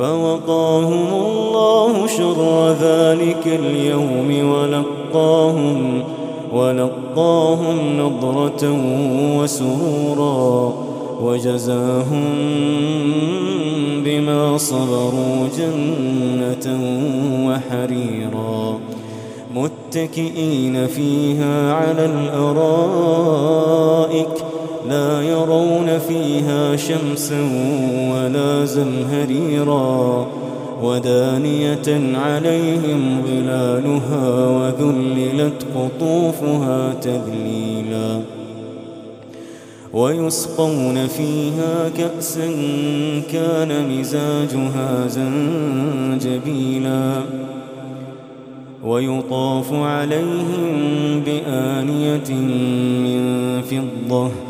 فوقاهم الله شر ذلك اليوم ولقاهم ولقاهم نضرة وسرورا وجزاهم بما صبروا جنة وحريرا متكئين فيها على الأرائك لا يرون فيها شمسا ولا زمهريرا ودانية عليهم ظلالها وذللت قطوفها تذليلا ويسقون فيها كأسا كان مزاجها زنجبيلا ويطاف عليهم بآنية من فضة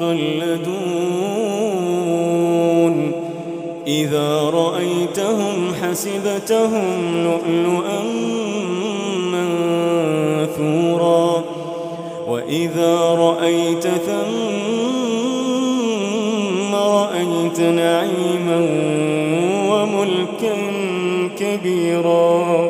مخلدون إذا رأيتهم حسبتهم لؤلؤا منثورا. وإذا رأيت ثم رأيت نعيما وملكا كبيرا.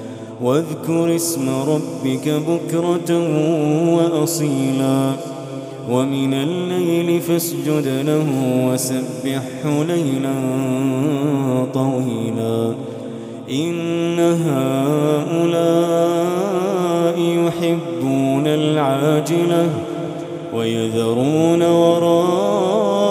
واذكر اسم ربك بكرة وأصيلا. ومن الليل فاسجد له وسبحه ليلا طويلا. إن هؤلاء يحبون العاجلة ويذرون وراءهم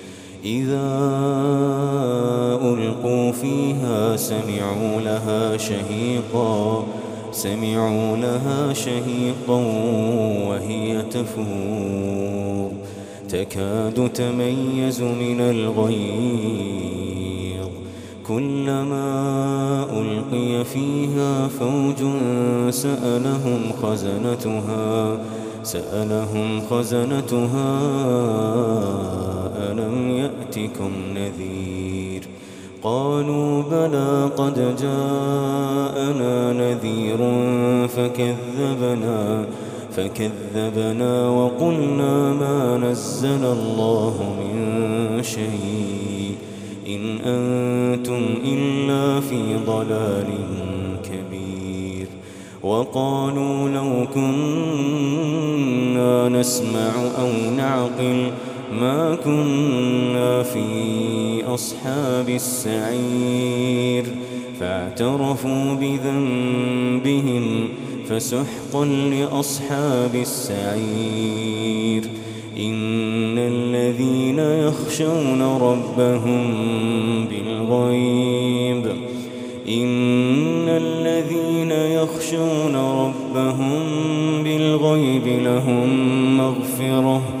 إذا ألقوا فيها سمعوا لها شهيقا سمعوا لها شهيقا وهي تفور. تكاد تميز من الغيظ. كلما ألقي فيها فوج سألهم خزنتها سألهم خزنتها. يأتكم نذير. قالوا بلى قد جاءنا نذير فكذبنا فكذبنا وقلنا ما نزل الله من شيء. إن أنتم إلا في ضلال كبير. وقالوا لو كنا نسمع أو نعقل ما كنا في أصحاب السعير فاعترفوا بذنبهم فسحقا لأصحاب السعير إن الذين يخشون ربهم بالغيب إن الذين يخشون ربهم بالغيب لهم مغفرة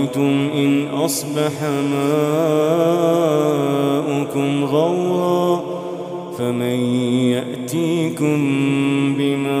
أرأيتم إن أصبح ماؤكم غورا فمن يأتيكم بماء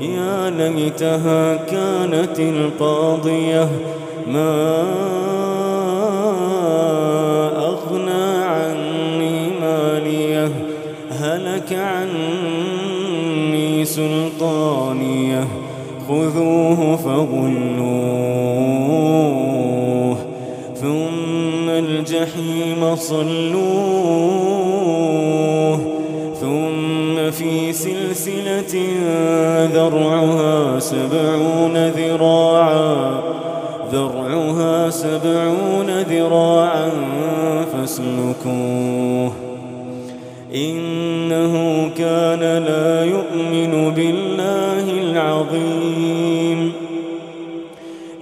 يا ليتها كانت القاضية. ما أغنى عني مالية. هلك عني سلطانية. خذوه فغلوه. ثم الجحيم صلوه. ثم في ذرعها سبعون ذراعا ذرعها سبعون ذراعا فاسلكوه. إنه كان لا يؤمن بالله العظيم.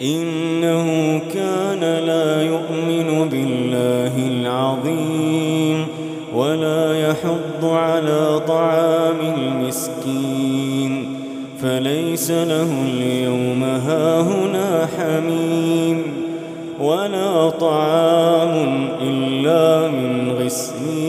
إنه كان لا يؤمن بالله العظيم. ولا يحض على طعام المسكين. فليس له اليوم هاهنا حميم ولا طعام إلا من غسلين.